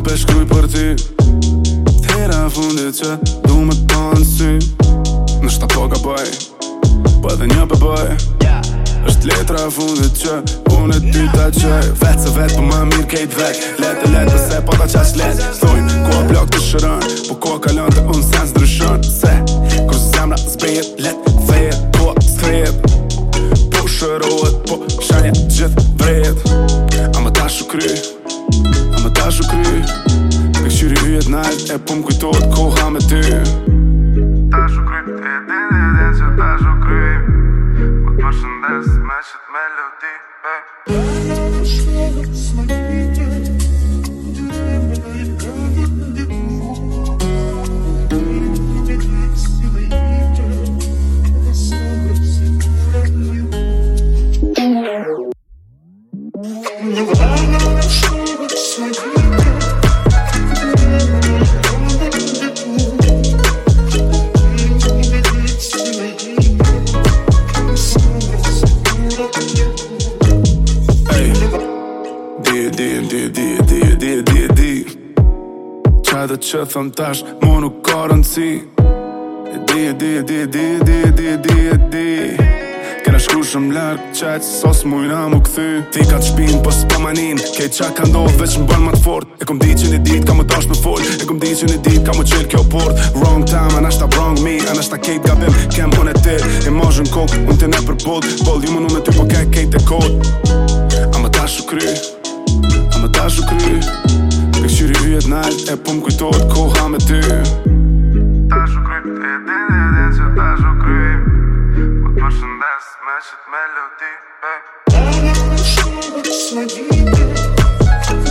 Jam për shkruj për ty Thera e fundit që du me të tonë sy Në shta po ka bëj Po edhe një për baj është letra e fundit që Unë e ty ta qëj Vetë se vetë për po më mirë kejt vek Letë e letë se po ta qash letë Thojnë ku a blok të shërën Po ku a kalon të ta shukry Në këshyri hyjet nalt e pëm kujtojt koha me ty Ta shukry të e din e din që ta shukry Më të përshëndes me qëtë melodi, baby di, di, di, di, di, di, di Qa dhe që thëm tash, mu nuk ka rëndësi E di, e di, e di, e di, e di, e di, e di, di Kena shku shumë lërë, qaj sos mujna mu këthy Ti ka të shpin, po së pëmanin Kej qa ka ndohë, veç më bërë matë fort E kom di që një dit, ka më dosh për full E kom di që një dit, ka më qëllë kjo port Wrong time, anash ta wrong me Anash ta kejt gabim, kem unë e tërë E ma zhën kokë, unë të ne përbod Bol, ju më në me po kej kejt e e po kujtojt koha me ty Shumë dhe të shumë dhe të shumë dhe të shumë të shumë me të shumë dhe të shumë shumë dhe të shumë